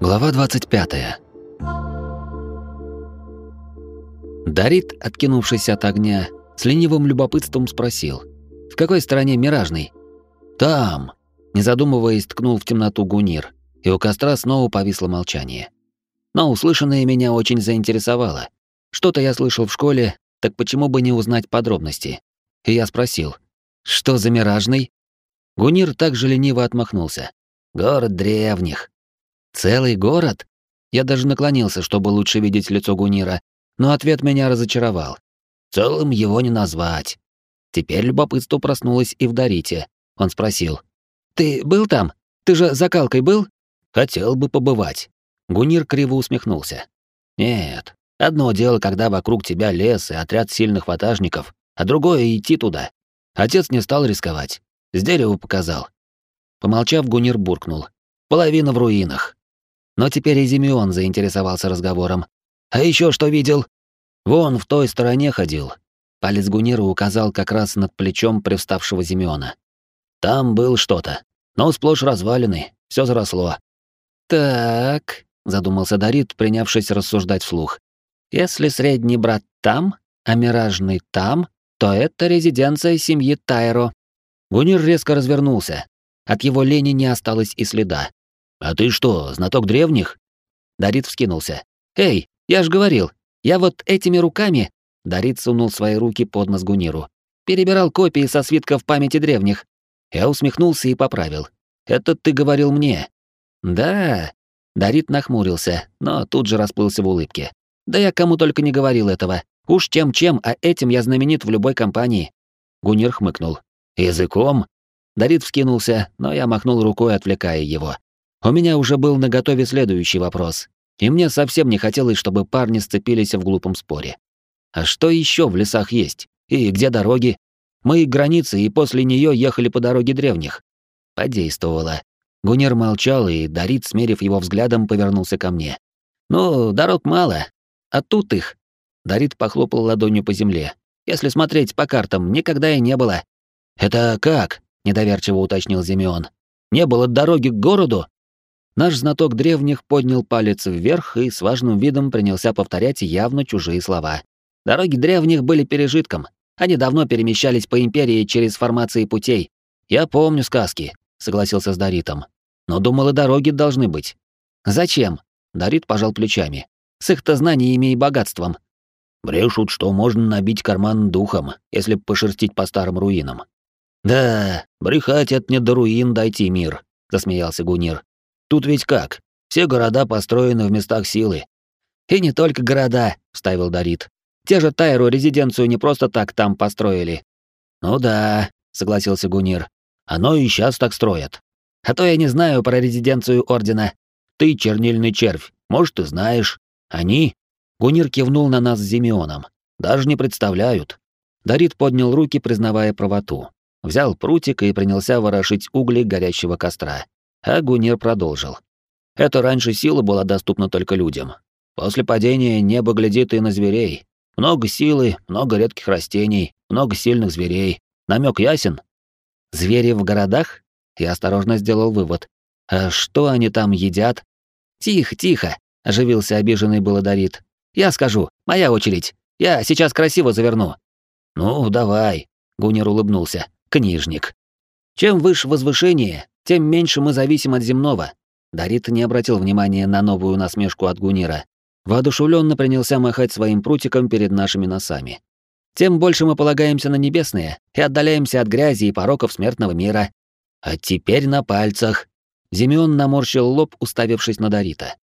Глава 25. Дарит, откинувшись от огня, с ленивым любопытством спросил. «В какой стороне Миражный?» «Там!» Не задумываясь, ткнул в темноту Гунир, и у костра снова повисло молчание. Но услышанное меня очень заинтересовало. Что-то я слышал в школе, так почему бы не узнать подробности? И я спросил, «Что за Миражный?» Гунир также лениво отмахнулся. «Город древних». «Целый город?» Я даже наклонился, чтобы лучше видеть лицо Гунира, но ответ меня разочаровал. Целым его не назвать. Теперь любопытство проснулось и в Дарите. Он спросил. «Ты был там? Ты же закалкой был?» «Хотел бы побывать». Гунир криво усмехнулся. «Нет. Одно дело, когда вокруг тебя лес и отряд сильных ватажников, а другое — идти туда. Отец не стал рисковать. С дерева показал». Помолчав, Гунир буркнул. «Половина в руинах». Но теперь и Зимеон заинтересовался разговором. «А еще что видел?» «Вон в той стороне ходил». Палец Гунира указал как раз над плечом привставшего Зимеона. «Там был что-то, но сплошь развалины, все заросло». «Так», — задумался Дарит, принявшись рассуждать вслух. «Если средний брат там, а миражный там, то это резиденция семьи Тайро». Гунир резко развернулся. От его лени не осталось и следа. «А ты что, знаток древних?» Дарит вскинулся. «Эй, я ж говорил, я вот этими руками...» Дарит сунул свои руки под нос Гуниру. «Перебирал копии со свитков памяти древних». Я усмехнулся и поправил. «Это ты говорил мне». «Да...» Дарит нахмурился, но тут же расплылся в улыбке. «Да я кому только не говорил этого. Уж чем-чем, а этим я знаменит в любой компании». Гунир хмыкнул. «Языком?» Дарит вскинулся, но я махнул рукой, отвлекая его. У меня уже был наготове следующий вопрос, и мне совсем не хотелось, чтобы парни сцепились в глупом споре. А что еще в лесах есть? И где дороги? Мы к границе, и после нее ехали по дороге древних. Подействовало. Гунер молчал, и Дарит, смерив его взглядом, повернулся ко мне. «Ну, дорог мало. А тут их». Дарит похлопал ладонью по земле. «Если смотреть по картам, никогда и не было». «Это как?» — недоверчиво уточнил Зимеон. «Не было дороги к городу?» Наш знаток древних поднял палец вверх и с важным видом принялся повторять явно чужие слова. Дороги древних были пережитком. Они давно перемещались по империи через формации путей. Я помню сказки, согласился с Даритом. Но думал, и дороги должны быть. Зачем? Дарит пожал плечами. С их-то знаниями и богатством. Брешут, что можно набить карман духом, если пошерстить по старым руинам. Да, брехать это не до руин дойти мир, засмеялся Гунир. Тут ведь как? Все города построены в местах силы. И не только города, вставил Дарит. Те же Тайру резиденцию не просто так там построили. Ну да, согласился Гунир. Оно и сейчас так строят. А то я не знаю про резиденцию ордена. Ты чернильный червь, может, ты знаешь. Они Гунир кивнул на нас с Зимеоном. Даже не представляют. Дарит поднял руки, признавая правоту. Взял прутик и принялся ворошить угли горящего костра. А Гунир продолжил. Это раньше сила была доступна только людям. После падения небо глядит и на зверей. Много силы, много редких растений, много сильных зверей. Намек ясен? Звери в городах? Я осторожно сделал вывод. А что они там едят? Тихо, тихо, оживился обиженный Баладарит. Я скажу, моя очередь. Я сейчас красиво заверну. Ну, давай, Гунир улыбнулся. Книжник. Чем выше возвышение, тем меньше мы зависим от земного. Дарит не обратил внимания на новую насмешку от Гунира. Воодушевленно принялся махать своим прутиком перед нашими носами. Тем больше мы полагаемся на небесные и отдаляемся от грязи и пороков смертного мира. А теперь на пальцах. Зимеон наморщил лоб, уставившись на Дарита.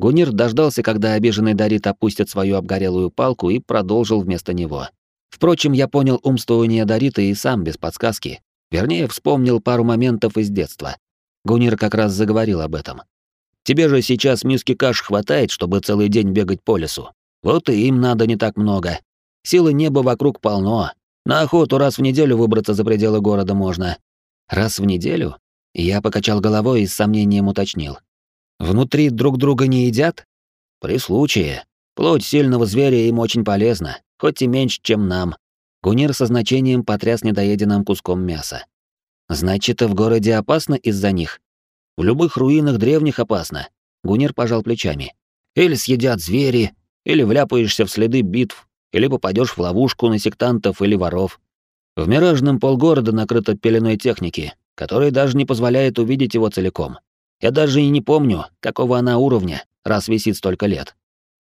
Гунир дождался, когда обиженный Дарит опустит свою обгорелую палку и продолжил вместо него. Впрочем, я понял умствование Дарита и сам без подсказки. Вернее, вспомнил пару моментов из детства. Гунир как раз заговорил об этом. Тебе же сейчас миски каш хватает, чтобы целый день бегать по лесу. Вот и им надо не так много. Силы неба вокруг полно. На охоту раз в неделю выбраться за пределы города можно. Раз в неделю? Я покачал головой и с сомнением уточнил. Внутри друг друга не едят? При случае. Плоть сильного зверя им очень полезна, хоть и меньше, чем нам. Гунир со значением потряс недоеденным куском мяса. Значит, в городе опасно из-за них? В любых руинах древних опасно. Гунир пожал плечами. Или съедят звери, или вляпаешься в следы битв, или попадешь в ловушку на сектантов или воров. В миражном полгорода накрыто пеленой техники, которая даже не позволяет увидеть его целиком. Я даже и не помню, какого она уровня, раз висит столько лет.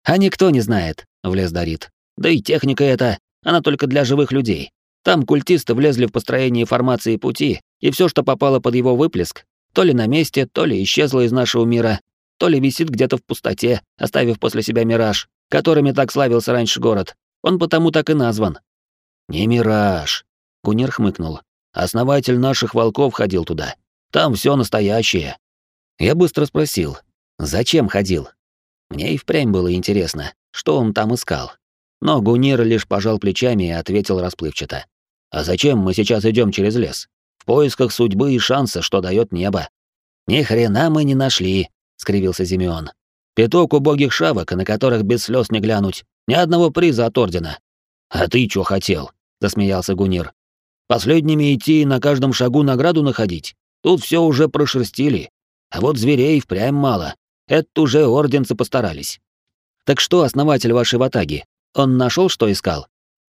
А никто не знает, влез Дарит. Да и техника эта, она только для живых людей. Там культисты влезли в построение формации пути, и все, что попало под его выплеск, то ли на месте, то ли исчезло из нашего мира, то ли висит где-то в пустоте, оставив после себя мираж, которыми так славился раньше город. Он потому так и назван. Не мираж, Гунир хмыкнул. Основатель наших волков ходил туда. Там все настоящее. Я быстро спросил, зачем ходил? Мне и впрямь было интересно, что он там искал. Но Гунир лишь пожал плечами и ответил расплывчато. «А зачем мы сейчас идем через лес? В поисках судьбы и шанса, что дает небо». «Ни хрена мы не нашли», — скривился Зимеон. «Пяток убогих шавок, на которых без слез не глянуть. Ни одного приза от ордена». «А ты чё хотел?» — засмеялся Гунир. Последними идти и на каждом шагу награду находить. Тут все уже прошерстили. А вот зверей впрямь мало. Это уже орденцы постарались. Так что, основатель вашей ватаги? Он нашел, что искал?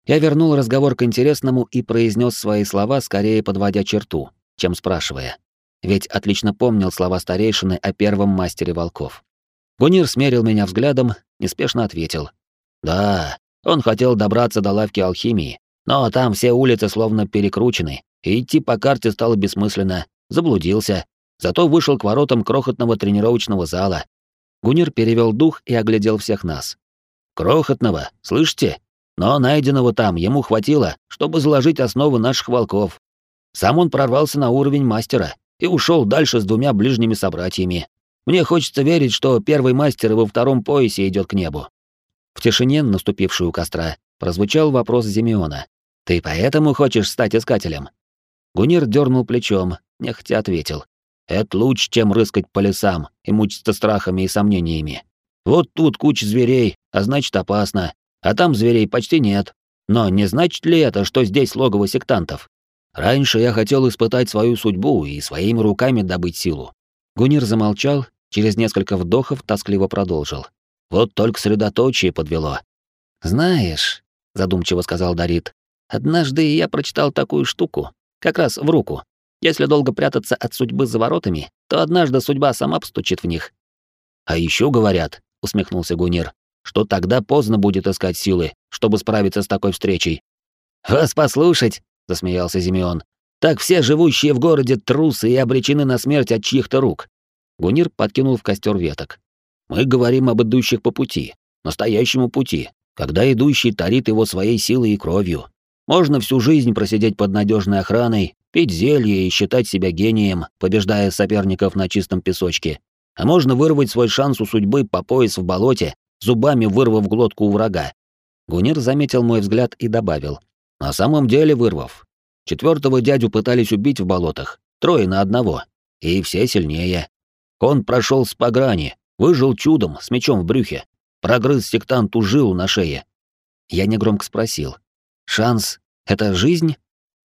Я вернул разговор к интересному и произнес свои слова, скорее подводя черту, чем спрашивая. Ведь отлично помнил слова старейшины о первом мастере волков. Гунир смерил меня взглядом, неспешно ответил. «Да, он хотел добраться до лавки алхимии, но там все улицы словно перекручены, и идти по карте стало бессмысленно. Заблудился. Зато вышел к воротам крохотного тренировочного зала. Гунир перевел дух и оглядел всех нас. «Крохотного, слышите? Но найденного там ему хватило, чтобы заложить основы наших волков. Сам он прорвался на уровень мастера и ушел дальше с двумя ближними собратьями. Мне хочется верить, что первый мастер во втором поясе идет к небу». В тишине, наступившую у костра, прозвучал вопрос Зимеона. «Ты поэтому хочешь стать искателем?» Гунир дернул плечом, нехотя ответил. «Это лучше, чем рыскать по лесам и мучиться страхами и сомнениями. Вот тут куча зверей, а значит опасно, а там зверей почти нет. Но не значит ли это, что здесь логово сектантов? Раньше я хотел испытать свою судьбу и своими руками добыть силу». Гунир замолчал, через несколько вдохов тоскливо продолжил. «Вот только средоточие подвело. Знаешь, задумчиво сказал Дарит. Однажды я прочитал такую штуку, как раз в руку. Если долго прятаться от судьбы за воротами, то однажды судьба сама постучит в них. А еще говорят, усмехнулся Гунир, что тогда поздно будет искать силы, чтобы справиться с такой встречей. Вас послушать, засмеялся Зимеон. Так все живущие в городе трусы и обречены на смерть от чьих-то рук. Гунир подкинул в костер веток. Мы говорим об идущих по пути, настоящему пути, когда идущий тарит его своей силой и кровью. Можно всю жизнь просидеть под надежной охраной, пить зелье и считать себя гением, побеждая соперников на чистом песочке. А можно вырвать свой шанс у судьбы по пояс в болоте, зубами вырвав глотку у врага. Гунир заметил мой взгляд и добавил. На самом деле вырвав. Четвертого дядю пытались убить в болотах, трое на одного, и все сильнее. Он прошел с пограни, выжил чудом с мечом в брюхе, Прогрыз сектанту жилу на шее. Я негромко спросил. «Шанс — это жизнь?»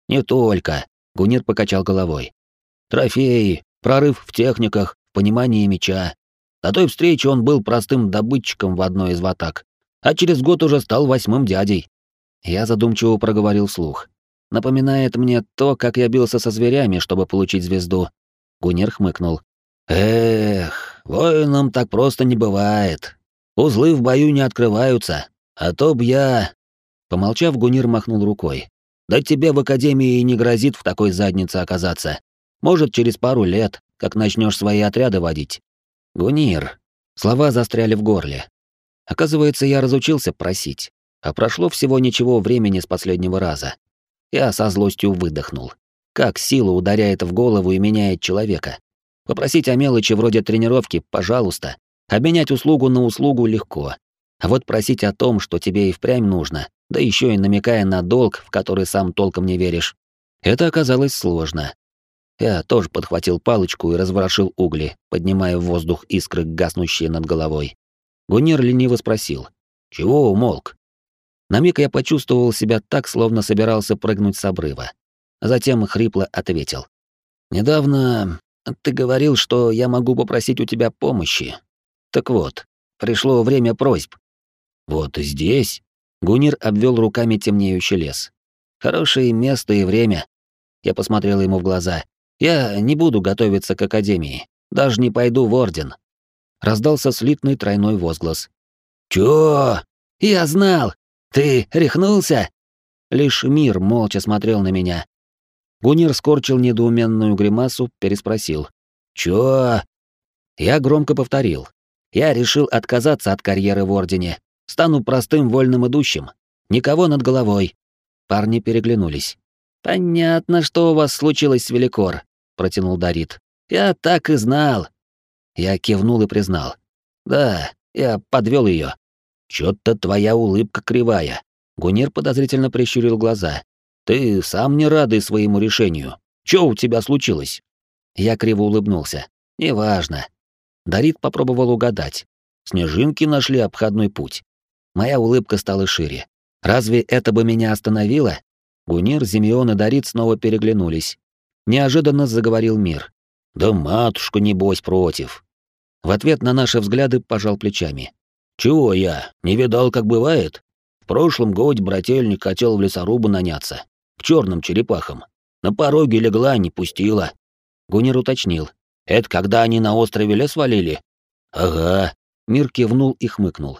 «Не только», — Гунир покачал головой. «Трофеи, прорыв в техниках, в понимании меча. На той встрече он был простым добытчиком в одной из ватак, а через год уже стал восьмым дядей». Я задумчиво проговорил вслух. Напоминает мне то, как я бился со зверями, чтобы получить звезду. Гунир хмыкнул. Эх, воинам так просто не бывает. Узлы в бою не открываются, а то б я...» Помолчав, Гунир махнул рукой. «Да тебе в академии и не грозит в такой заднице оказаться. Может, через пару лет, как начнешь свои отряды водить». «Гунир...» Слова застряли в горле. Оказывается, я разучился просить. А прошло всего ничего времени с последнего раза. Я со злостью выдохнул. Как сила ударяет в голову и меняет человека. Попросить о мелочи вроде тренировки, пожалуйста, Обменять услугу на услугу легко. А вот просить о том, что тебе и впрямь нужно, да еще и намекая на долг, в который сам толком не веришь, это оказалось сложно. Я тоже подхватил палочку и разворошил угли, поднимая в воздух искры, гаснущие над головой. Гунир лениво спросил. «Чего умолк?» На миг я почувствовал себя так, словно собирался прыгнуть с обрыва. Затем хрипло ответил. «Недавно ты говорил, что я могу попросить у тебя помощи, Так вот, пришло время просьб. Вот здесь Гунир обвел руками темнеющий лес. Хорошее место и время. Я посмотрел ему в глаза. Я не буду готовиться к академии, даже не пойду в орден. Раздался слитный тройной возглас. Чё? Я знал. Ты рехнулся? Лишь мир молча смотрел на меня. Гунир скорчил недоуменную гримасу, переспросил. «Чё?» Я громко повторил. Я решил отказаться от карьеры в Ордене. Стану простым вольным идущим. Никого над головой. Парни переглянулись. «Понятно, что у вас случилось с Великор», — протянул Дарит. «Я так и знал». Я кивнул и признал. «Да, я подвел ее. Чё-то твоя улыбка кривая». Гунир подозрительно прищурил глаза. «Ты сам не радый своему решению. Чё у тебя случилось?» Я криво улыбнулся. «Неважно. Дарит попробовал угадать. Снежинки нашли обходной путь. Моя улыбка стала шире. Разве это бы меня остановило? Гунир, Зимеон и Дарит снова переглянулись. Неожиданно заговорил мир. «Да матушка, небось, против». В ответ на наши взгляды пожал плечами. «Чего я? Не видал, как бывает? В прошлом годе брательник хотел в лесорубы наняться. К черным черепахам. На пороге легла, не пустила». Гунир уточнил. Это когда они на острове лес валили? Ага. Мир кивнул и хмыкнул.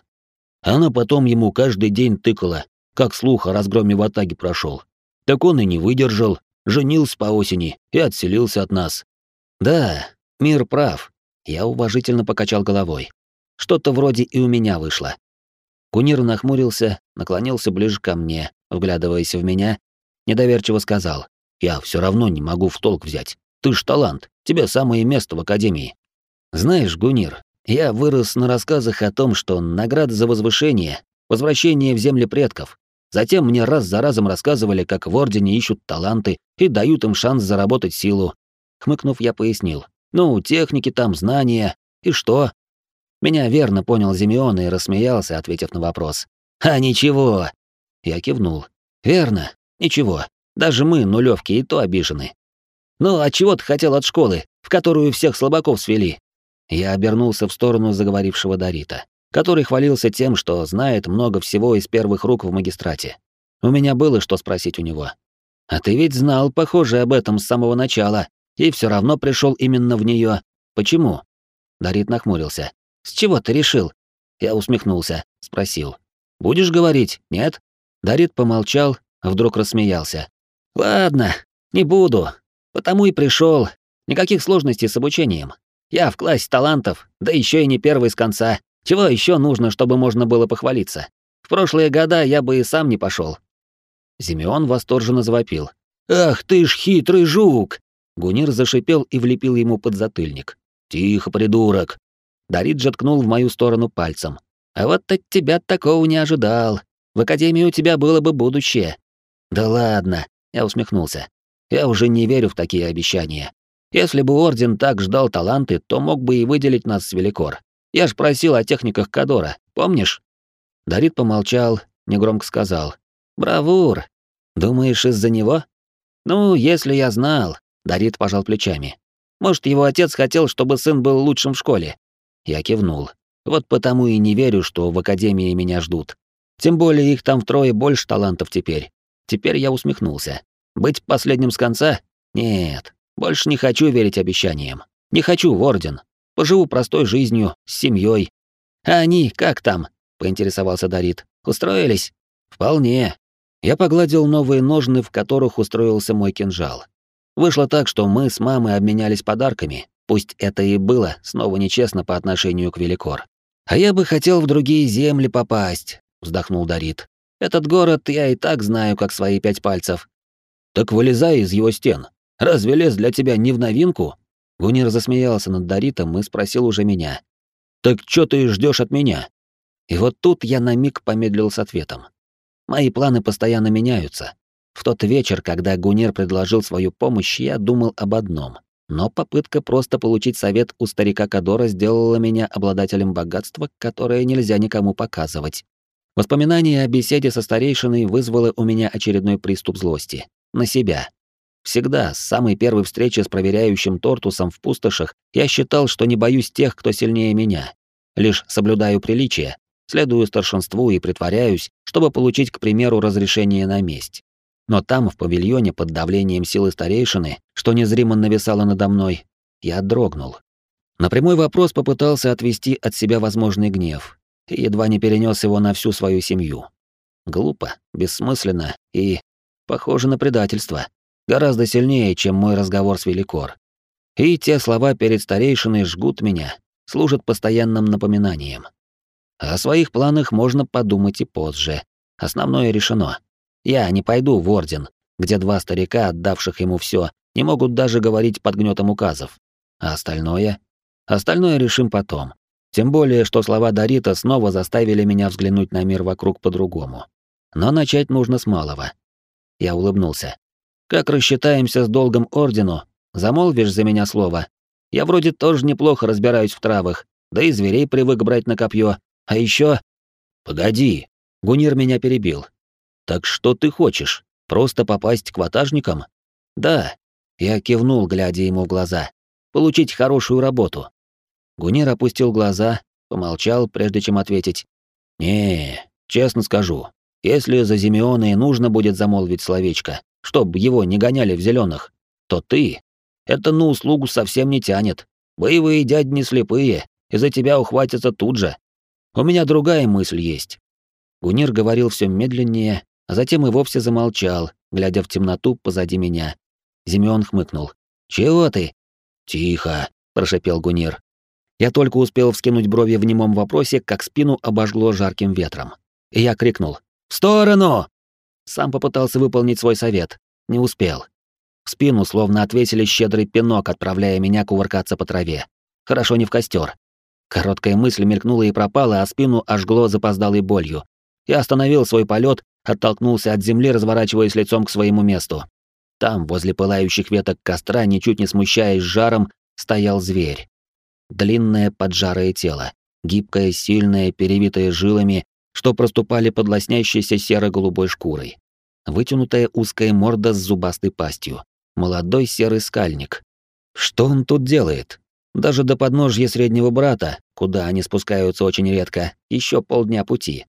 Она потом ему каждый день тыкала, как слух о разгроме в Атаге прошел. Так он и не выдержал, женился по осени и отселился от нас. Да, мир прав. Я уважительно покачал головой. Что-то вроде и у меня вышло. Кунир нахмурился, наклонился ближе ко мне, вглядываясь в меня, недоверчиво сказал: "Я все равно не могу в толк взять. Ты ж талант, тебе самое место в академии. Знаешь, Гунир, я вырос на рассказах о том, что награда за возвышение — возвращение в земли предков. Затем мне раз за разом рассказывали, как в Ордене ищут таланты и дают им шанс заработать силу. Хмыкнув, я пояснил. Ну, техники там, знания. И что? Меня верно понял Зимеон и рассмеялся, ответив на вопрос. «А ничего!» Я кивнул. «Верно, ничего. Даже мы, нулевки, и то обижены. «Ну, а чего ты хотел от школы, в которую всех слабаков свели?» Я обернулся в сторону заговорившего Дарита, который хвалился тем, что знает много всего из первых рук в магистрате. У меня было что спросить у него. «А ты ведь знал, похоже, об этом с самого начала, и все равно пришел именно в нее. Почему?» Дарит нахмурился. «С чего ты решил?» Я усмехнулся, спросил. «Будешь говорить, нет?» Дарит помолчал, вдруг рассмеялся. «Ладно, не буду. Потому и пришел. Никаких сложностей с обучением. Я в классе талантов, да еще и не первый с конца. Чего еще нужно, чтобы можно было похвалиться? В прошлые года я бы и сам не пошел. Зимеон восторженно завопил. «Ах ты ж хитрый жук!» Гунир зашипел и влепил ему под затыльник. «Тихо, придурок!» Дарит же ткнул в мою сторону пальцем. «А вот от тебя такого не ожидал. В академии у тебя было бы будущее». «Да ладно», — я усмехнулся. Я уже не верю в такие обещания. Если бы Орден так ждал таланты, то мог бы и выделить нас с Великор. Я ж просил о техниках Кадора, помнишь?» Дарит помолчал, негромко сказал. «Бравур. Думаешь, из-за него?» «Ну, если я знал», — Дарит пожал плечами. «Может, его отец хотел, чтобы сын был лучшим в школе?» Я кивнул. «Вот потому и не верю, что в Академии меня ждут. Тем более их там втрое больше талантов теперь». Теперь я усмехнулся. Быть последним с конца? Нет, больше не хочу верить обещаниям. Не хочу в орден. Поживу простой жизнью, с семьей. А они как там? поинтересовался Дарит. Устроились? Вполне. Я погладил новые ножны, в которых устроился мой кинжал. Вышло так, что мы с мамой обменялись подарками. Пусть это и было снова нечестно по отношению к Великор. А я бы хотел в другие земли попасть, вздохнул Дарит. Этот город я и так знаю, как свои пять пальцев. Так вылезай из его стен. Разве лес для тебя не в новинку? Гунир засмеялся над Даритом и спросил уже меня. Так что ты ждешь от меня? И вот тут я на миг помедлил с ответом. Мои планы постоянно меняются. В тот вечер, когда Гунир предложил свою помощь, я думал об одном. Но попытка просто получить совет у старика Кадора сделала меня обладателем богатства, которое нельзя никому показывать. Воспоминание о беседе со старейшиной вызвало у меня очередной приступ злости на себя. Всегда, с самой первой встречи с проверяющим Тортусом в пустошах, я считал, что не боюсь тех, кто сильнее меня. лишь соблюдаю приличие, следую старшинству и притворяюсь, чтобы получить, к примеру, разрешение на месть. Но там, в павильоне, под давлением силы старейшины, что незримо нависало надо мной, я дрогнул. На прямой вопрос попытался отвести от себя возможный гнев и едва не перенес его на всю свою семью. Глупо, бессмысленно и похоже на предательство. Гораздо сильнее, чем мой разговор с Великор. И те слова перед старейшиной жгут меня, служат постоянным напоминанием. О своих планах можно подумать и позже. Основное решено. Я не пойду в Орден, где два старика, отдавших ему все, не могут даже говорить под гнетом указов. А остальное? Остальное решим потом. Тем более, что слова Дарита снова заставили меня взглянуть на мир вокруг по-другому. Но начать нужно с малого. Я улыбнулся. Как рассчитаемся с долгом Ордену, замолвишь за меня слово. Я вроде тоже неплохо разбираюсь в травах, да и зверей привык брать на копье. А еще... Погоди, Гунир меня перебил. Так что ты хочешь? Просто попасть к ватажникам? Да. Я кивнул, глядя ему в глаза получить хорошую работу. Гунир опустил глаза, помолчал, прежде чем ответить. «Не, честно скажу, если за Зимеона и нужно будет замолвить словечко, чтоб его не гоняли в зеленых, то ты. Это на услугу совсем не тянет. Боевые дяди не слепые, и за тебя ухватятся тут же. У меня другая мысль есть». Гунир говорил все медленнее, а затем и вовсе замолчал, глядя в темноту позади меня. Зимеон хмыкнул. «Чего ты?» «Тихо», — прошепел Гунир. Я только успел вскинуть брови в немом вопросе, как спину обожгло жарким ветром. И я крикнул «В сторону!» Сам попытался выполнить свой совет. Не успел. В спину словно отвесили щедрый пинок, отправляя меня кувыркаться по траве. Хорошо не в костер. Короткая мысль мелькнула и пропала, а спину ожгло запоздалой болью. Я остановил свой полет, оттолкнулся от земли, разворачиваясь лицом к своему месту. Там, возле пылающих веток костра, ничуть не смущаясь жаром, стоял зверь. Длинное поджарое тело, гибкое, сильное, перевитое жилами, что проступали под лоснящейся серо-голубой шкурой. Вытянутая узкая морда с зубастой пастью. Молодой серый скальник. Что он тут делает? Даже до подножья среднего брата, куда они спускаются очень редко, еще полдня пути.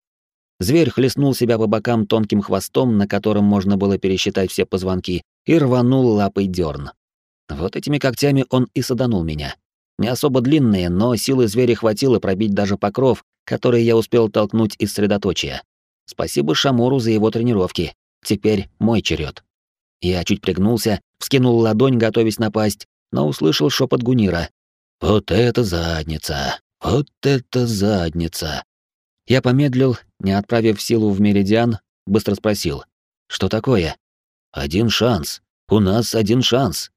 Зверь хлестнул себя по бокам тонким хвостом, на котором можно было пересчитать все позвонки, и рванул лапой дерн. Вот этими когтями он и саданул меня. Не особо длинные, но силы зверя хватило пробить даже покров, который я успел толкнуть из средоточия. Спасибо Шамуру за его тренировки. Теперь мой черед. Я чуть пригнулся, вскинул ладонь, готовясь напасть, но услышал шепот Гунира. «Вот это задница! Вот это задница!» Я помедлил, не отправив силу в меридиан, быстро спросил. «Что такое?» «Один шанс. У нас один шанс».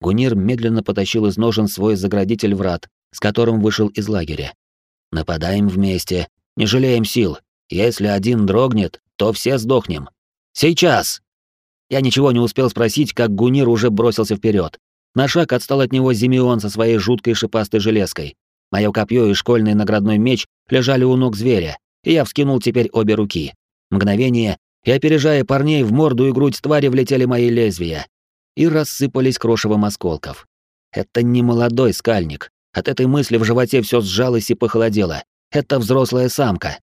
Гунир медленно потащил из ножен свой заградитель врат, с которым вышел из лагеря. «Нападаем вместе, не жалеем сил. Если один дрогнет, то все сдохнем. Сейчас!» Я ничего не успел спросить, как Гунир уже бросился вперед. На шаг отстал от него Зимеон со своей жуткой шипастой железкой. Мое копье и школьный наградной меч лежали у ног зверя, и я вскинул теперь обе руки. Мгновение, и, опережая парней, в морду и грудь твари влетели мои лезвия. И рассыпались крошевом осколков. Это не молодой скальник. От этой мысли в животе все сжалось и похолодело. Это взрослая самка.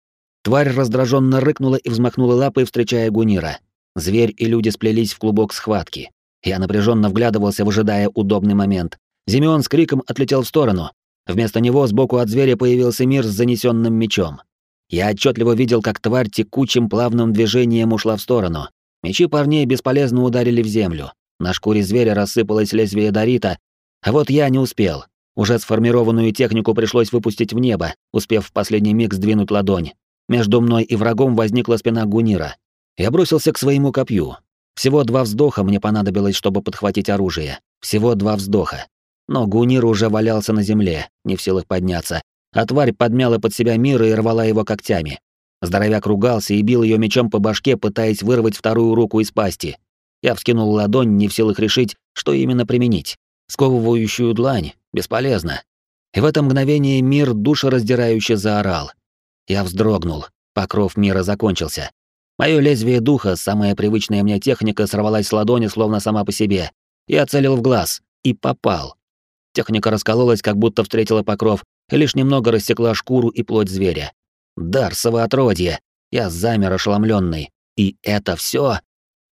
Тварь раздраженно рыкнула и взмахнула лапой, встречая Гунира. Зверь и люди сплелись в клубок схватки. Я напряженно вглядывался, выжидая удобный момент. Зимеон с криком отлетел в сторону. Вместо него сбоку от зверя появился мир с занесенным мечом. Я отчетливо видел, как тварь текучим плавным движением ушла в сторону. Мечи парней бесполезно ударили в землю. На шкуре зверя рассыпалось лезвие Дарита, а вот я не успел. Уже сформированную технику пришлось выпустить в небо, успев в последний миг сдвинуть ладонь. Между мной и врагом возникла спина Гунира. Я бросился к своему копью. Всего два вздоха мне понадобилось, чтобы подхватить оружие. Всего два вздоха. Но Гунир уже валялся на земле, не в силах подняться, а тварь подмяла под себя мира и рвала его когтями. Здоровяк ругался и бил ее мечом по башке, пытаясь вырвать вторую руку из пасти. Я вскинул ладонь, не в силах решить, что именно применить. Сковывающую длань. Бесполезно. И в это мгновение мир душераздирающе заорал. Я вздрогнул. Покров мира закончился. Мое лезвие духа, самая привычная мне техника, сорвалась с ладони словно сама по себе. Я целил в глаз и попал. Техника раскололась, как будто встретила покров, и лишь немного рассекла шкуру и плоть зверя. Дарсово отродье! Я замер ошеломленный. И это все?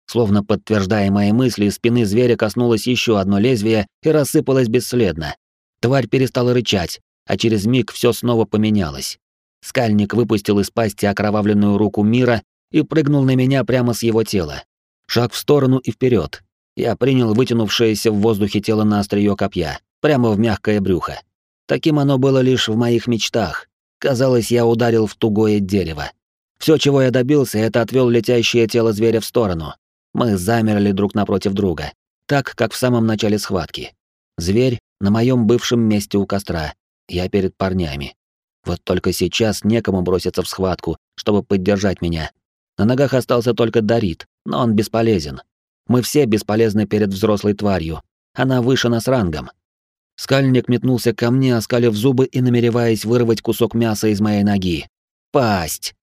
Словно подтверждая мои мысли, спины зверя коснулось еще одно лезвие и рассыпалось бесследно. Тварь перестала рычать, а через миг все снова поменялось. Скальник выпустил из пасти окровавленную руку мира и прыгнул на меня прямо с его тела. Шаг в сторону и вперед. Я принял вытянувшееся в воздухе тело на острие копья, прямо в мягкое брюхо. Таким оно было лишь в моих мечтах. Казалось, я ударил в тугое дерево. Все, чего я добился, это отвел летящее тело зверя в сторону. Мы замерли друг напротив друга, так, как в самом начале схватки. Зверь на моем бывшем месте у костра, я перед парнями. Вот только сейчас некому броситься в схватку, чтобы поддержать меня. На ногах остался только Дарит, но он бесполезен. Мы все бесполезны перед взрослой тварью. Она выше нас рангом. Скальник метнулся ко мне, оскалив зубы и намереваясь вырвать кусок мяса из моей ноги. Пасть!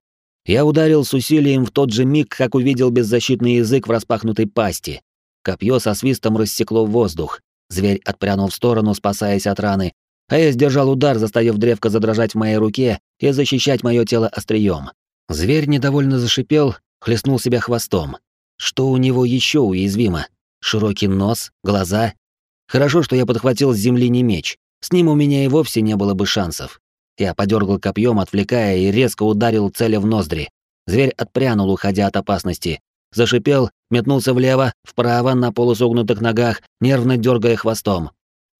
Я ударил с усилием в тот же миг, как увидел беззащитный язык в распахнутой пасти. Копье со свистом рассекло воздух. Зверь отпрянул в сторону, спасаясь от раны, а я сдержал удар, заставив древко задрожать в моей руке и защищать мое тело острием. Зверь недовольно зашипел, хлестнул себя хвостом. Что у него еще уязвимо? Широкий нос, глаза. Хорошо, что я подхватил с земли не меч. С ним у меня и вовсе не было бы шансов. Я подергал копьем, отвлекая, и резко ударил целя в ноздри. Зверь отпрянул, уходя от опасности. Зашипел, метнулся влево, вправо на полусогнутых ногах, нервно дергая хвостом.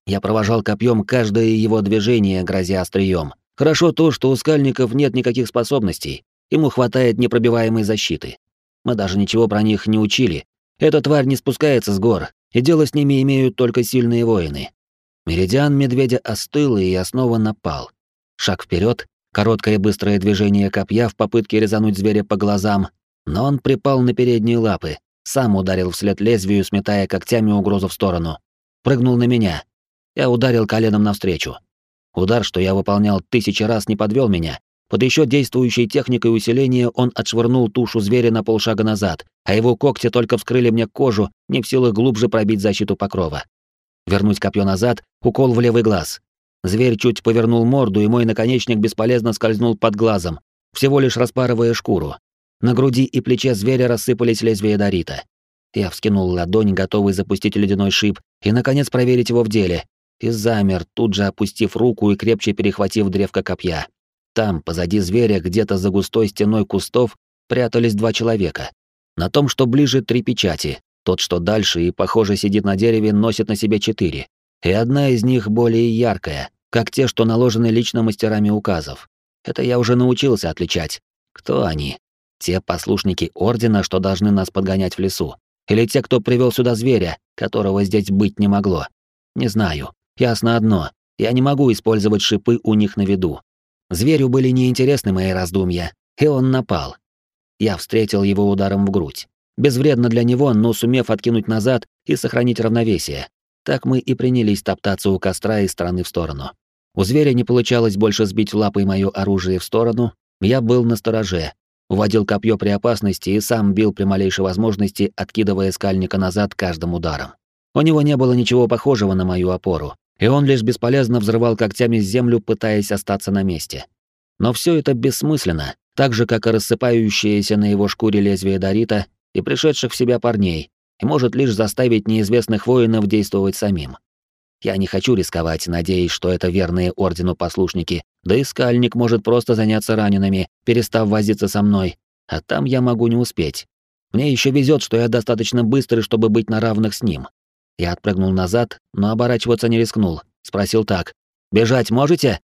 Я провожал копьем каждое его движение, грозя острием. Хорошо то, что у скальников нет никаких способностей. Ему хватает непробиваемой защиты. Мы даже ничего про них не учили. Эта тварь не спускается с гор, и дело с ними имеют только сильные воины. Меридиан медведя остыл, и я снова напал. Шаг вперед, короткое быстрое движение копья в попытке резануть зверя по глазам, но он припал на передние лапы, сам ударил вслед лезвию, сметая когтями угрозу в сторону. Прыгнул на меня. Я ударил коленом навстречу. Удар, что я выполнял тысячи раз, не подвел меня. Под еще действующей техникой усиления он отшвырнул тушу зверя на полшага назад, а его когти только вскрыли мне кожу, не в силах глубже пробить защиту покрова. Вернуть копье назад, укол в левый глаз. Зверь чуть повернул морду, и мой наконечник бесполезно скользнул под глазом, всего лишь распарывая шкуру. На груди и плече зверя рассыпались лезвия Дарита. Я вскинул ладонь, готовый запустить ледяной шип, и, наконец, проверить его в деле, и замер, тут же опустив руку и крепче перехватив древко копья. Там, позади зверя, где-то за густой стеной кустов, прятались два человека. На том, что ближе, три печати. Тот, что дальше и, похоже, сидит на дереве, носит на себе четыре. И одна из них более яркая, как те, что наложены лично мастерами указов. Это я уже научился отличать. Кто они? Те послушники Ордена, что должны нас подгонять в лесу? Или те, кто привел сюда зверя, которого здесь быть не могло? Не знаю. Ясно одно, я не могу использовать шипы у них на виду. Зверю были неинтересны мои раздумья, и он напал. Я встретил его ударом в грудь. Безвредно для него, но сумев откинуть назад и сохранить равновесие. Так мы и принялись топтаться у костра из стороны в сторону. У зверя не получалось больше сбить лапой моё оружие в сторону, я был на стороже, уводил копье при опасности и сам бил при малейшей возможности, откидывая скальника назад каждым ударом. У него не было ничего похожего на мою опору, и он лишь бесполезно взрывал когтями землю, пытаясь остаться на месте. Но все это бессмысленно, так же, как и рассыпающееся на его шкуре лезвие Дарита и пришедших в себя парней, и может лишь заставить неизвестных воинов действовать самим. Я не хочу рисковать, надеясь, что это верные ордену послушники, да и скальник может просто заняться ранеными, перестав возиться со мной, а там я могу не успеть. Мне еще везет, что я достаточно быстрый, чтобы быть на равных с ним. Я отпрыгнул назад, но оборачиваться не рискнул. Спросил так. «Бежать можете?»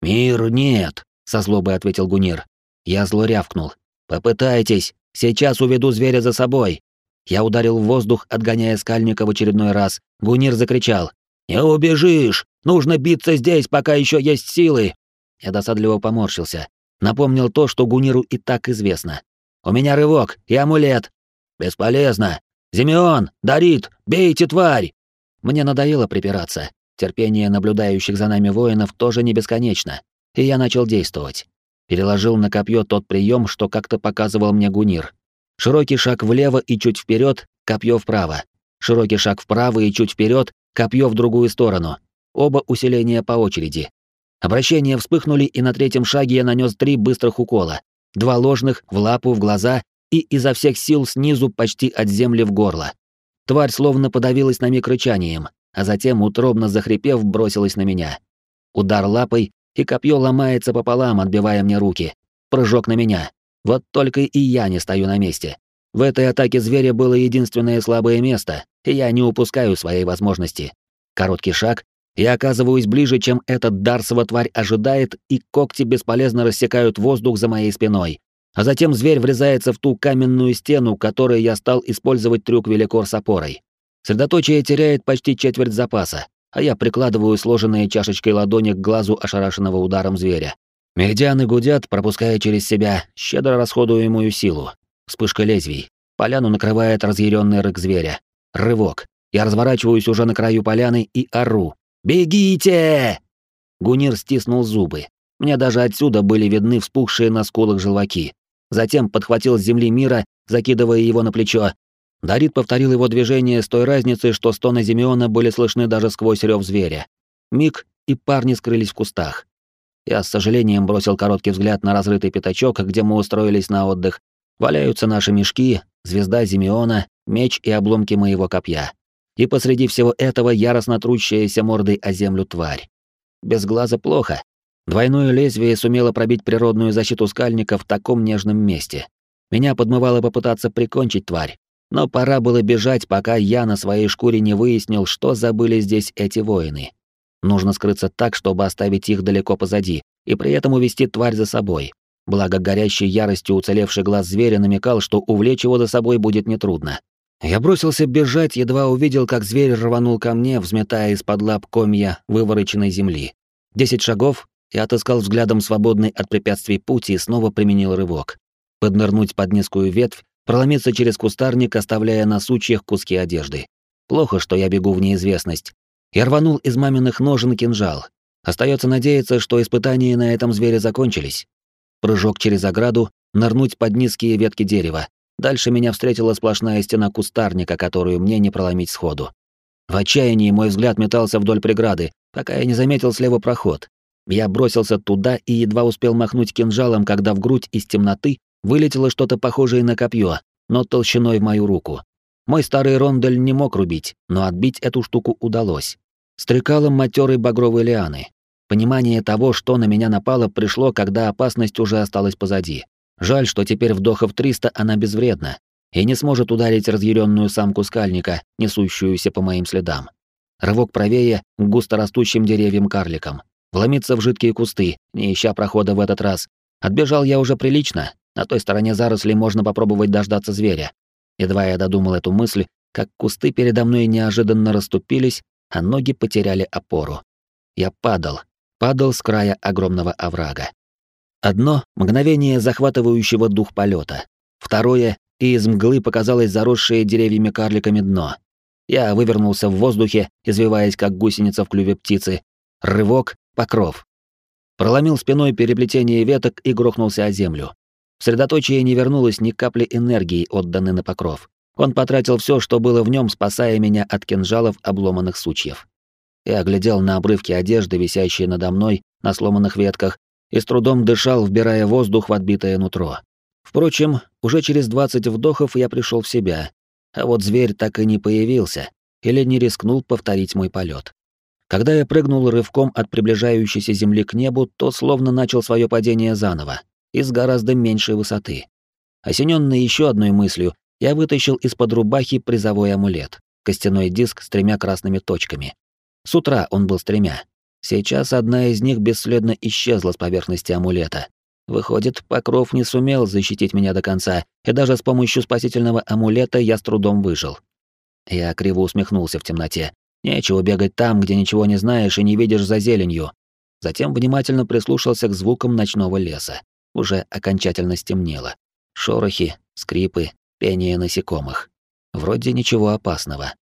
«Мир нет», — со злобой ответил Гунир. Я зло рявкнул. «Попытайтесь, сейчас уведу зверя за собой». Я ударил в воздух, отгоняя скальника в очередной раз. Гунир закричал. «Не убежишь! Нужно биться здесь, пока еще есть силы!» Я досадливо поморщился. Напомнил то, что Гуниру и так известно. «У меня рывок и амулет!» «Бесполезно! «Зимеон! Дарит! Бейте тварь!» Мне надоело припираться. Терпение наблюдающих за нами воинов тоже не бесконечно. И я начал действовать. Переложил на копье тот прием, что как-то показывал мне Гунир. Широкий шаг влево и чуть вперед, копье вправо. Широкий шаг вправо и чуть вперед, копье в другую сторону. Оба усиления по очереди. Обращения вспыхнули, и на третьем шаге я нанес три быстрых укола. Два ложных, в лапу, в глаза и изо всех сил снизу почти от земли в горло. Тварь словно подавилась на миг рычанием, а затем, утробно захрипев, бросилась на меня. Удар лапой, и копье ломается пополам, отбивая мне руки. Прыжок на меня. Вот только и я не стою на месте. В этой атаке зверя было единственное слабое место, и я не упускаю своей возможности. Короткий шаг, я оказываюсь ближе, чем этот Дарсова тварь ожидает, и когти бесполезно рассекают воздух за моей спиной. А затем зверь врезается в ту каменную стену, которой я стал использовать трюк великор с опорой. Средоточие теряет почти четверть запаса, а я прикладываю сложенные чашечкой ладони к глазу ошарашенного ударом зверя. Меридианы гудят, пропуская через себя щедро расходуемую силу. Вспышка лезвий. Поляну накрывает разъяренный рык зверя. Рывок. Я разворачиваюсь уже на краю поляны и ору. «Бегите!» Гунир стиснул зубы. Мне даже отсюда были видны вспухшие на скулах желваки. Затем подхватил с земли мира, закидывая его на плечо. Дарит повторил его движение с той разницей, что стоны Зимеона были слышны даже сквозь рев зверя. Миг, и парни скрылись в кустах. Я с сожалением бросил короткий взгляд на разрытый пятачок, где мы устроились на отдых. Валяются наши мешки, звезда Зимеона, меч и обломки моего копья. И посреди всего этого яростно трущаяся мордой о землю тварь. Без глаза плохо. Двойное лезвие сумело пробить природную защиту скальника в таком нежном месте. Меня подмывало попытаться прикончить тварь, но пора было бежать, пока я на своей шкуре не выяснил, что забыли здесь эти воины. Нужно скрыться так, чтобы оставить их далеко позади, и при этом увести тварь за собой. Благо горящей яростью уцелевший глаз зверя намекал, что увлечь его за собой будет нетрудно. Я бросился бежать, едва увидел, как зверь рванул ко мне, взметая из-под лап комья вывороченной земли. Десять шагов, я отыскал взглядом свободный от препятствий путь и снова применил рывок. Поднырнуть под низкую ветвь, проломиться через кустарник, оставляя на сучьях куски одежды. Плохо, что я бегу в неизвестность. Я рванул из маминых ножен кинжал. Остается надеяться, что испытания на этом звере закончились. Прыжок через ограду, нырнуть под низкие ветки дерева. Дальше меня встретила сплошная стена кустарника, которую мне не проломить сходу. В отчаянии мой взгляд метался вдоль преграды, пока я не заметил слева проход. Я бросился туда и едва успел махнуть кинжалом, когда в грудь из темноты вылетело что-то похожее на копье, но толщиной в мою руку. Мой старый рондель не мог рубить, но отбить эту штуку удалось. Стрекалом матерой багровой лианы. Понимание того, что на меня напало, пришло, когда опасность уже осталась позади. Жаль, что теперь вдохов 300 она безвредна и не сможет ударить разъяренную самку скальника, несущуюся по моим следам. Рывок правее к густорастущим деревьям-карликам. Вломиться в жидкие кусты, не ища прохода в этот раз. Отбежал я уже прилично, на той стороне зарослей можно попробовать дождаться зверя. Едва я додумал эту мысль, как кусты передо мной неожиданно расступились, а ноги потеряли опору. Я падал, падал с края огромного оврага. Одно — мгновение захватывающего дух полета. Второе — и из мглы показалось заросшее деревьями-карликами дно. Я вывернулся в воздухе, извиваясь как гусеница в клюве птицы. Рывок, покров. Проломил спиной переплетение веток и грохнулся о землю. В средоточие не вернулось ни капли энергии, отданной на покров. Он потратил все, что было в нем, спасая меня от кинжалов обломанных сучьев. Я оглядел на обрывки одежды, висящие надо мной на сломанных ветках, и с трудом дышал, вбирая воздух в отбитое нутро. Впрочем, уже через двадцать вдохов я пришел в себя, а вот зверь так и не появился или не рискнул повторить мой полет. Когда я прыгнул рывком от приближающейся земли к небу, то словно начал свое падение заново и с гораздо меньшей высоты. Осененный еще одной мыслью, я вытащил из-под рубахи призовой амулет, костяной диск с тремя красными точками. С утра он был с тремя. Сейчас одна из них бесследно исчезла с поверхности амулета. Выходит, покров не сумел защитить меня до конца, и даже с помощью спасительного амулета я с трудом выжил. Я криво усмехнулся в темноте. Нечего бегать там, где ничего не знаешь и не видишь за зеленью. Затем внимательно прислушался к звукам ночного леса. Уже окончательно стемнело. Шорохи, скрипы, пение насекомых. Вроде ничего опасного.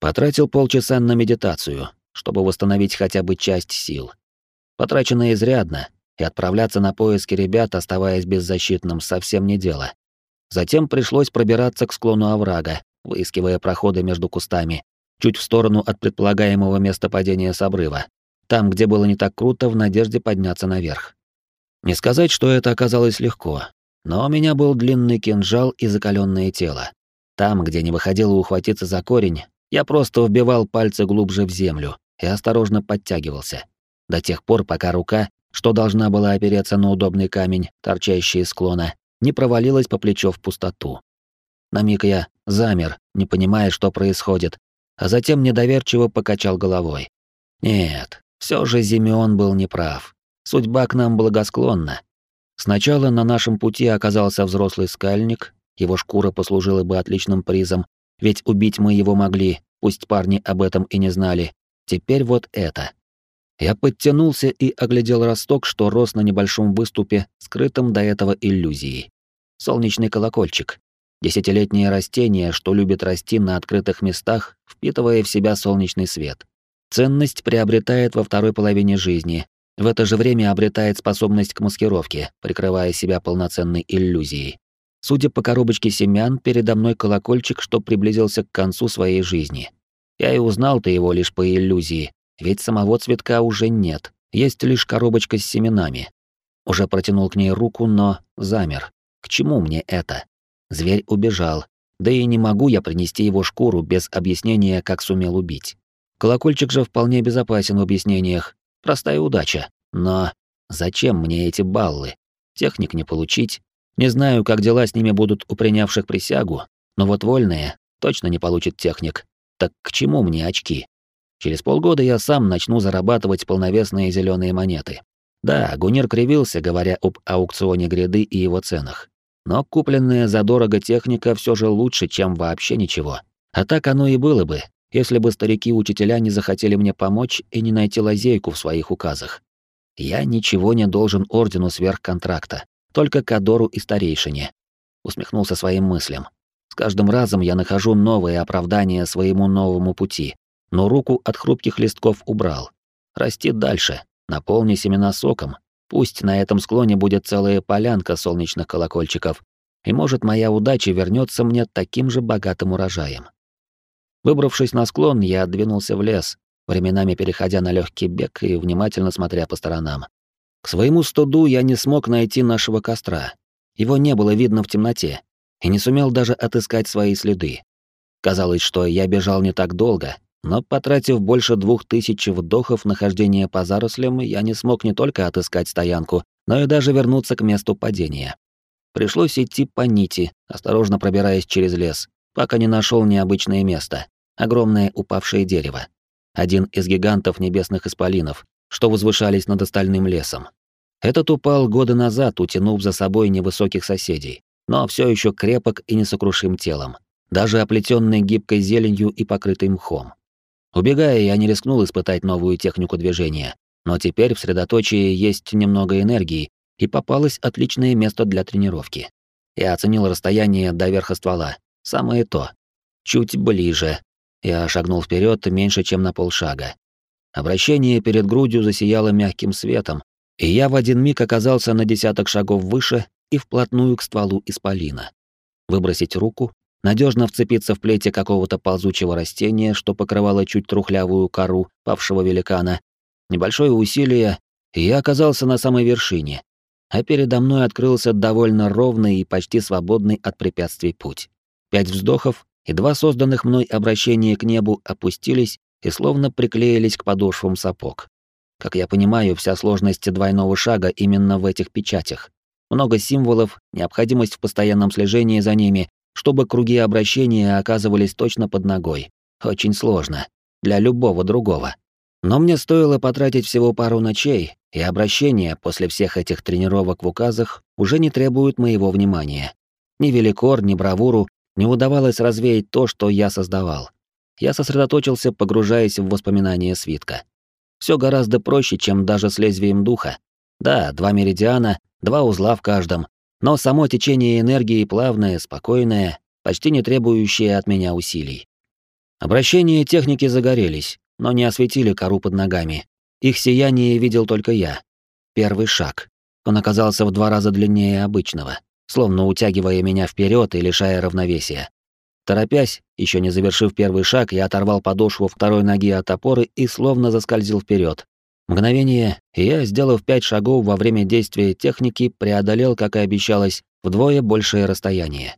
Потратил полчаса на медитацию, чтобы восстановить хотя бы часть сил. Потрачено изрядно, и отправляться на поиски ребят, оставаясь беззащитным, совсем не дело. Затем пришлось пробираться к склону оврага, выискивая проходы между кустами, чуть в сторону от предполагаемого места падения с обрыва. там, где было не так круто, в надежде подняться наверх. Не сказать, что это оказалось легко, но у меня был длинный кинжал и закаленное тело. Там, где не выходило ухватиться за корень, я просто вбивал пальцы глубже в землю и осторожно подтягивался. До тех пор, пока рука, что должна была опереться на удобный камень, торчащий из склона, не провалилась по плечо в пустоту. На миг я замер, не понимая, что происходит, а затем недоверчиво покачал головой. Нет, все же Зимеон был неправ. Судьба к нам благосклонна. Сначала на нашем пути оказался взрослый скальник, его шкура послужила бы отличным призом, ведь убить мы его могли, пусть парни об этом и не знали. Теперь вот это. Я подтянулся и оглядел росток, что рос на небольшом выступе, скрытом до этого иллюзией. Солнечный колокольчик. Десятилетнее растение, что любит расти на открытых местах, впитывая в себя солнечный свет. Ценность приобретает во второй половине жизни. В это же время обретает способность к маскировке, прикрывая себя полноценной иллюзией. Судя по коробочке семян, передо мной колокольчик, что приблизился к концу своей жизни. Я и узнал-то его лишь по иллюзии, ведь самого цветка уже нет, есть лишь коробочка с семенами. Уже протянул к ней руку, но замер. К чему мне это? Зверь убежал, да и не могу я принести его шкуру без объяснения, как сумел убить. Колокольчик же вполне безопасен в объяснениях. Простая удача. Но зачем мне эти баллы? Техник не получить, не знаю, как дела с ними будут у принявших присягу, но вот вольные точно не получит техник. Так к чему мне очки? Через полгода я сам начну зарабатывать полновесные зеленые монеты. Да, Гунир кривился, говоря об аукционе гряды и его ценах. Но купленная задорого техника все же лучше, чем вообще ничего. А так оно и было бы, если бы старики-учителя не захотели мне помочь и не найти лазейку в своих указах. Я ничего не должен ордену сверх контракта только Кадору и старейшине. Усмехнулся своим мыслям. Каждым разом я нахожу новые оправдания своему новому пути, но руку от хрупких листков убрал. Расти дальше, наполни семена соком, пусть на этом склоне будет целая полянка солнечных колокольчиков, и может моя удача вернется мне таким же богатым урожаем. Выбравшись на склон, я двинулся в лес, временами переходя на легкий бег и внимательно смотря по сторонам. К своему студу я не смог найти нашего костра. Его не было видно в темноте, и не сумел даже отыскать свои следы. Казалось, что я бежал не так долго, но, потратив больше двух тысяч вдохов нахождения по зарослям, я не смог не только отыскать стоянку, но и даже вернуться к месту падения. Пришлось идти по нити, осторожно пробираясь через лес, пока не нашел необычное место — огромное упавшее дерево. Один из гигантов небесных исполинов, что возвышались над остальным лесом. Этот упал годы назад, утянув за собой невысоких соседей, но все еще крепок и несокрушим телом, даже оплетенный гибкой зеленью и покрытый мхом. Убегая, я не рискнул испытать новую технику движения, но теперь в средоточии есть немного энергии, и попалось отличное место для тренировки. Я оценил расстояние до верха ствола. Самое то. Чуть ближе. Я шагнул вперед меньше, чем на полшага, Обращение перед грудью засияло мягким светом, и я в один миг оказался на десяток шагов выше и вплотную к стволу исполина. Выбросить руку, надежно вцепиться в плети какого-то ползучего растения, что покрывало чуть трухлявую кору павшего великана. Небольшое усилие, и я оказался на самой вершине, а передо мной открылся довольно ровный и почти свободный от препятствий путь. Пять вздохов, и два созданных мной обращения к небу опустились и словно приклеились к подошвам сапог. Как я понимаю, вся сложность двойного шага именно в этих печатях. Много символов, необходимость в постоянном слежении за ними, чтобы круги обращения оказывались точно под ногой. Очень сложно. Для любого другого. Но мне стоило потратить всего пару ночей, и обращение после всех этих тренировок в указах уже не требует моего внимания. Ни великор, ни бравуру не удавалось развеять то, что я создавал я сосредоточился, погружаясь в воспоминания свитка. Все гораздо проще, чем даже с лезвием духа. Да, два меридиана, два узла в каждом, но само течение энергии плавное, спокойное, почти не требующее от меня усилий. Обращения техники загорелись, но не осветили кору под ногами. Их сияние видел только я. Первый шаг. Он оказался в два раза длиннее обычного, словно утягивая меня вперед и лишая равновесия. Торопясь, еще не завершив первый шаг, я оторвал подошву второй ноги от опоры и словно заскользил вперед. Мгновение, и я, сделав пять шагов во время действия техники, преодолел, как и обещалось, вдвое большее расстояние.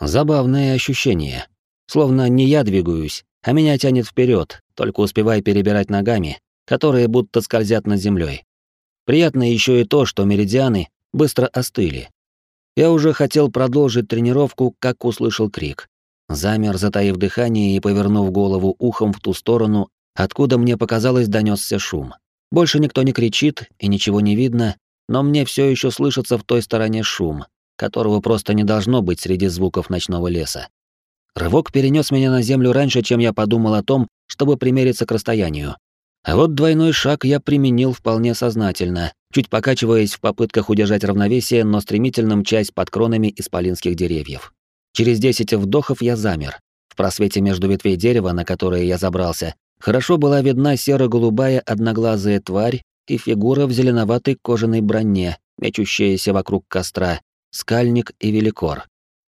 Забавное ощущение. Словно не я двигаюсь, а меня тянет вперед, только успевая перебирать ногами, которые будто скользят над землей. Приятно еще и то, что меридианы быстро остыли. Я уже хотел продолжить тренировку, как услышал крик. Замер, затаив дыхание и повернув голову ухом в ту сторону, откуда мне показалось донесся шум. Больше никто не кричит и ничего не видно, но мне все еще слышится в той стороне шум, которого просто не должно быть среди звуков ночного леса. Рывок перенес меня на землю раньше, чем я подумал о том, чтобы примериться к расстоянию. А вот двойной шаг я применил вполне сознательно, чуть покачиваясь в попытках удержать равновесие, но стремительно мчась под кронами исполинских деревьев. Через десять вдохов я замер. В просвете между ветвей дерева, на которое я забрался, Хорошо была видна серо-голубая одноглазая тварь и фигура в зеленоватой кожаной броне, мечущаяся вокруг костра, скальник и великор.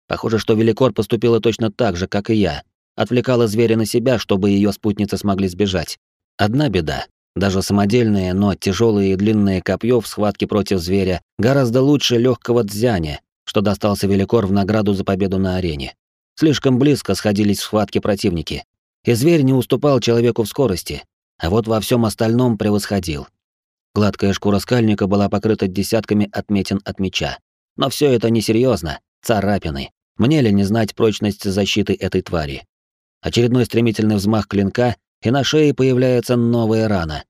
Похоже, что великор поступила точно так же, как и я. Отвлекала зверя на себя, чтобы ее спутницы смогли сбежать. Одна беда. Даже самодельное, но тяжелое и длинное копье в схватке против зверя гораздо лучше легкого дзяня, что достался великор в награду за победу на арене. Слишком близко сходились в схватке противники, и зверь не уступал человеку в скорости, а вот во всем остальном превосходил. Гладкая шкура скальника была покрыта десятками отметин от меча. Но все это несерьезно, царапины. Мне ли не знать прочность защиты этой твари? Очередной стремительный взмах клинка, и на шее появляется новая рана.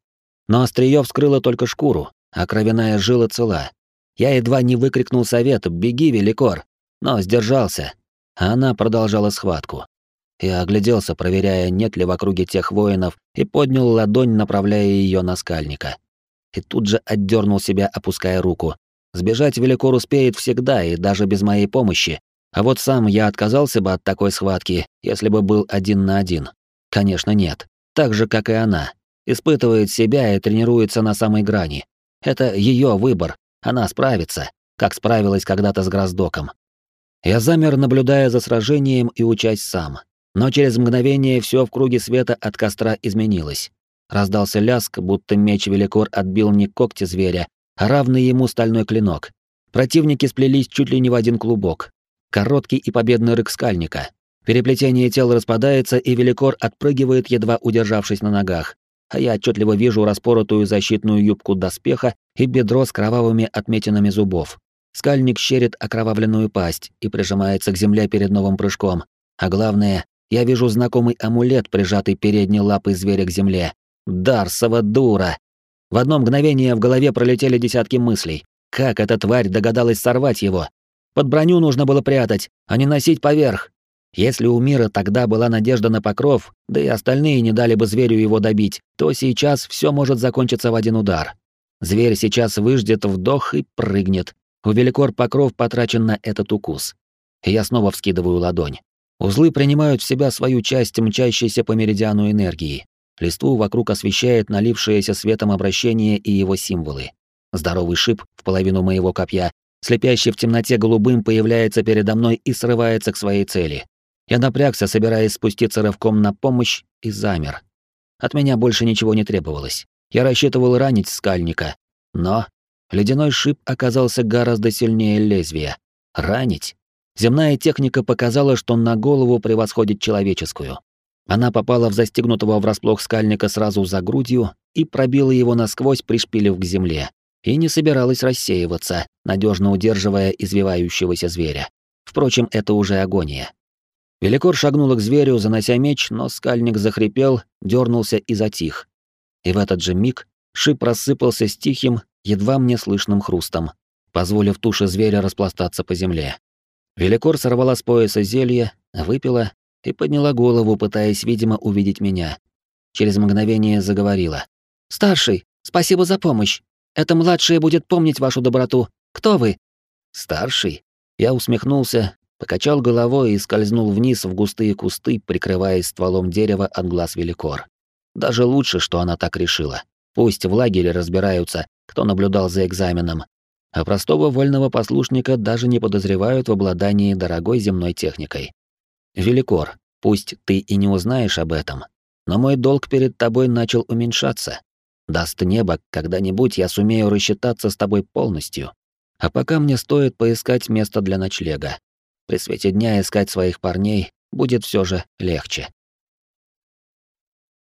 Но острие вскрыло только шкуру, а кровяная жила цела. Я едва не выкрикнул совет «Беги, великор!», но сдержался, а она продолжала схватку. Я огляделся, проверяя, нет ли в округе тех воинов, и поднял ладонь, направляя ее на скальника. И тут же отдернул себя, опуская руку. Сбежать Великор успеет всегда и даже без моей помощи. А вот сам я отказался бы от такой схватки, если бы был один на один. Конечно, нет. Так же, как и она. Испытывает себя и тренируется на самой грани. Это ее выбор. Она справится, как справилась когда-то с Гроздоком. Я замер, наблюдая за сражением и учась сам. Но через мгновение все в круге света от костра изменилось. Раздался ляск, будто меч Великор отбил не когти зверя, а равный ему стальной клинок. Противники сплелись чуть ли не в один клубок. Короткий и победный рык скальника. Переплетение тел распадается, и Великор отпрыгивает, едва удержавшись на ногах. А я отчетливо вижу распоротую защитную юбку доспеха и бедро с кровавыми отметинами зубов. Скальник щерит окровавленную пасть и прижимается к земле перед новым прыжком. А главное, я вижу знакомый амулет, прижатый передней лапой зверя к земле. Дарсова дура! В одно мгновение в голове пролетели десятки мыслей. Как эта тварь догадалась сорвать его? Под броню нужно было прятать, а не носить поверх. Если у мира тогда была надежда на покров, да и остальные не дали бы зверю его добить, то сейчас все может закончиться в один удар. Зверь сейчас выждет вдох и прыгнет. У Великор покров потрачен на этот укус. Я снова вскидываю ладонь. Узлы принимают в себя свою часть мчащейся по меридиану энергии. Листву вокруг освещает налившееся светом обращение и его символы. Здоровый шип в половину моего копья, слепящий в темноте голубым, появляется передо мной и срывается к своей цели. Я напрягся, собираясь спуститься рывком на помощь, и замер. От меня больше ничего не требовалось. Я рассчитывал ранить скальника, но ледяной шип оказался гораздо сильнее лезвия. Ранить? Земная техника показала, что на голову превосходит человеческую. Она попала в застегнутого врасплох скальника сразу за грудью и пробила его насквозь, пришпилив к земле. И не собиралась рассеиваться, надежно удерживая извивающегося зверя. Впрочем, это уже агония. Великор шагнула к зверю, занося меч, но скальник захрипел, дернулся и затих. И в этот же миг шип рассыпался с тихим, едва мне слышным хрустом, позволив туше зверя распластаться по земле. Великор сорвала с пояса зелье, выпила и подняла голову, пытаясь, видимо, увидеть меня. Через мгновение заговорила. «Старший, спасибо за помощь. Эта младшая будет помнить вашу доброту. Кто вы?» «Старший?» Я усмехнулся, покачал головой и скользнул вниз в густые кусты, прикрываясь стволом дерева от глаз Великор. Даже лучше, что она так решила. Пусть в лагере разбираются, кто наблюдал за экзаменом, а простого вольного послушника даже не подозревают в обладании дорогой земной техникой. Великор, пусть ты и не узнаешь об этом, но мой долг перед тобой начал уменьшаться. Даст небо, когда-нибудь я сумею рассчитаться с тобой полностью. А пока мне стоит поискать место для ночлега. При свете дня искать своих парней будет все же легче.